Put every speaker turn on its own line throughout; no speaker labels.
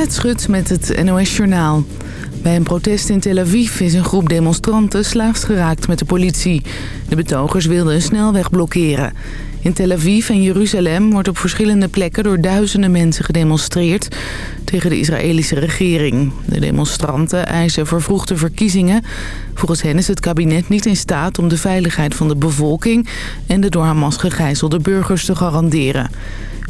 Annette Schut met het NOS Journaal. Bij een protest in Tel Aviv is een groep demonstranten slaags geraakt met de politie. De betogers wilden een snelweg blokkeren. In Tel Aviv en Jeruzalem wordt op verschillende plekken door duizenden mensen gedemonstreerd tegen de Israëlische regering. De demonstranten eisen vervroegde verkiezingen. Volgens hen is het kabinet niet in staat om de veiligheid van de bevolking en de door Hamas gegijzelde burgers te garanderen.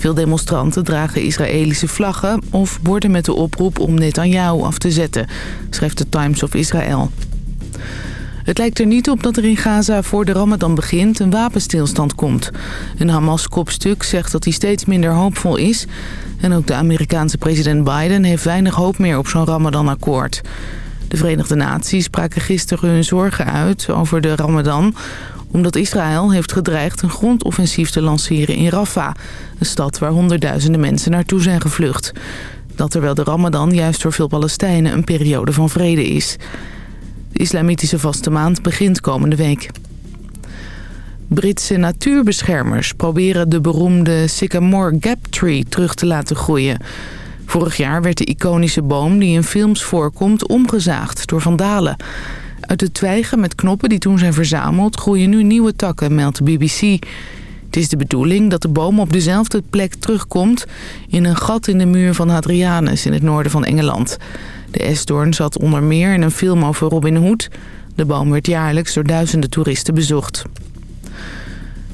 Veel demonstranten dragen Israëlische vlaggen of borden met de oproep om Netanyahu af te zetten, schrijft de Times of Israel. Het lijkt er niet op dat er in Gaza voor de Ramadan begint een wapenstilstand komt. Een Hamas-kopstuk zegt dat hij steeds minder hoopvol is. En ook de Amerikaanse president Biden heeft weinig hoop meer op zo'n Ramadan-akkoord. De Verenigde Naties spraken gisteren hun zorgen uit over de Ramadan omdat Israël heeft gedreigd een grondoffensief te lanceren in Rafah... een stad waar honderdduizenden mensen naartoe zijn gevlucht. Dat terwijl de Ramadan juist voor veel Palestijnen een periode van vrede is. De islamitische vaste maand begint komende week. Britse natuurbeschermers proberen de beroemde Sycamore Gap Tree terug te laten groeien. Vorig jaar werd de iconische boom die in films voorkomt omgezaagd door vandalen. Uit de twijgen met knoppen die toen zijn verzameld groeien nu nieuwe takken, meldt de BBC. Het is de bedoeling dat de boom op dezelfde plek terugkomt in een gat in de muur van Hadrianus in het noorden van Engeland. De esdoorn zat onder meer in een film over Robin Hood. De boom werd jaarlijks door duizenden toeristen bezocht.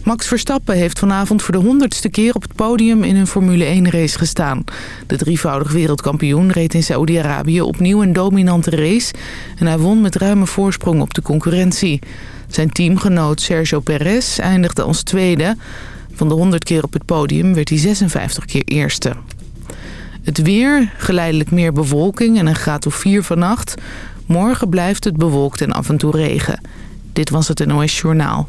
Max Verstappen heeft vanavond voor de honderdste keer op het podium in een Formule 1-race gestaan. De drievoudig wereldkampioen reed in Saoedi-Arabië opnieuw een dominante race... en hij won met ruime voorsprong op de concurrentie. Zijn teamgenoot Sergio Perez eindigde als tweede. Van de 100 keer op het podium werd hij 56 keer eerste. Het weer, geleidelijk meer bewolking en een graad of 4 vannacht. Morgen blijft het bewolkt en af en toe regen. Dit was het NOS Journaal.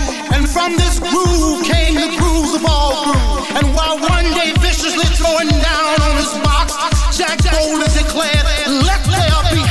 From this groove came the grooves of all grooves. And while one day viciously throwing down on his box, Jack boldly declared, let there be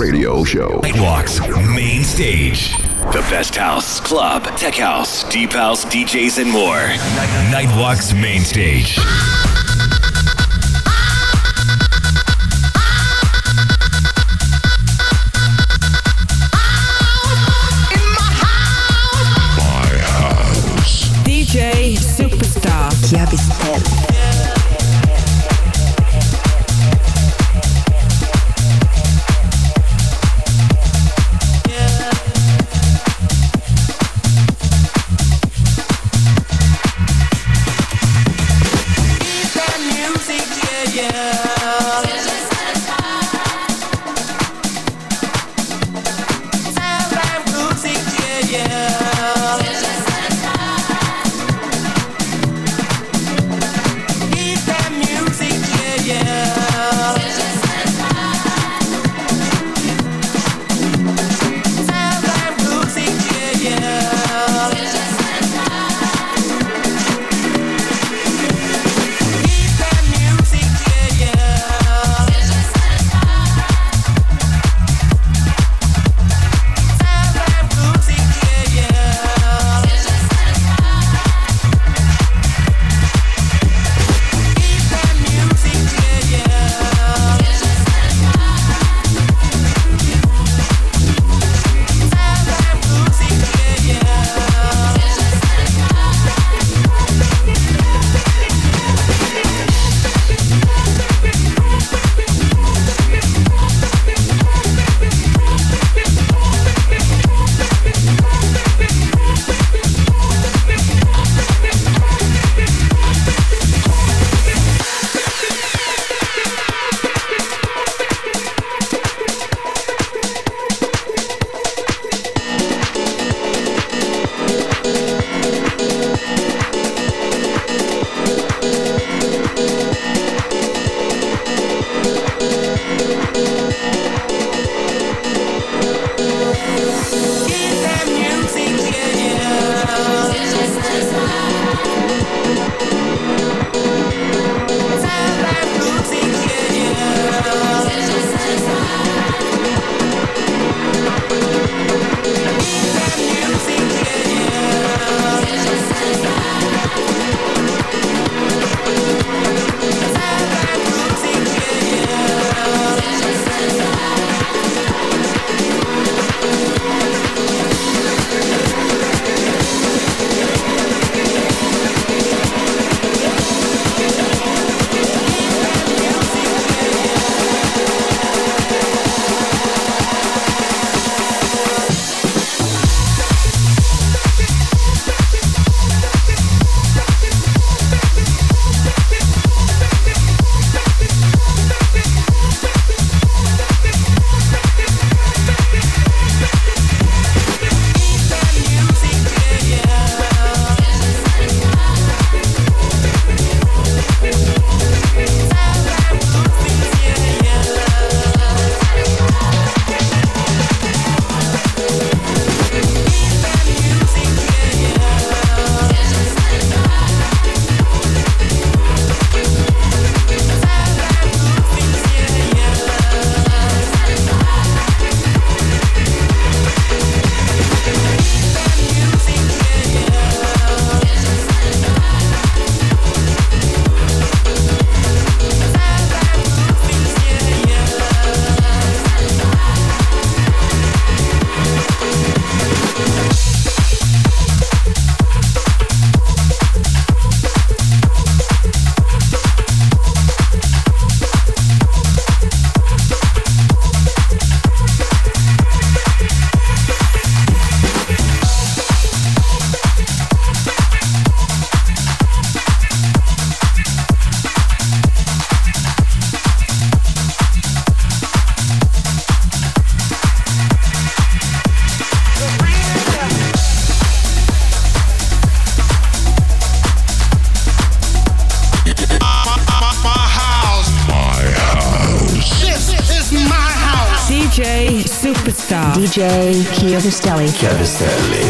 radio show.
Nightwalk's main stage. The best house, club, tech house, deep house, DJs, and more. Nightwalk's main stage.
My house.
DJ
Funk.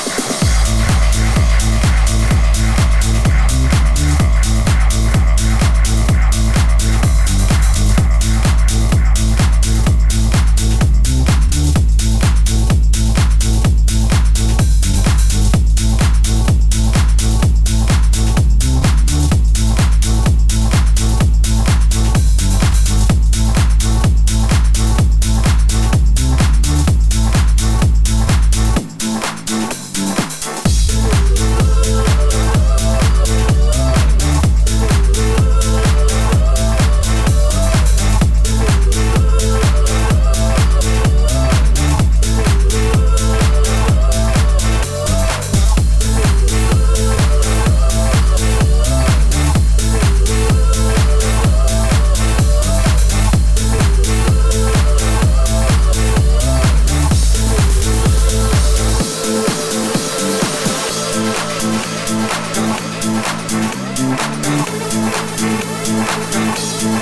Stop,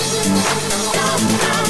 stop, stop.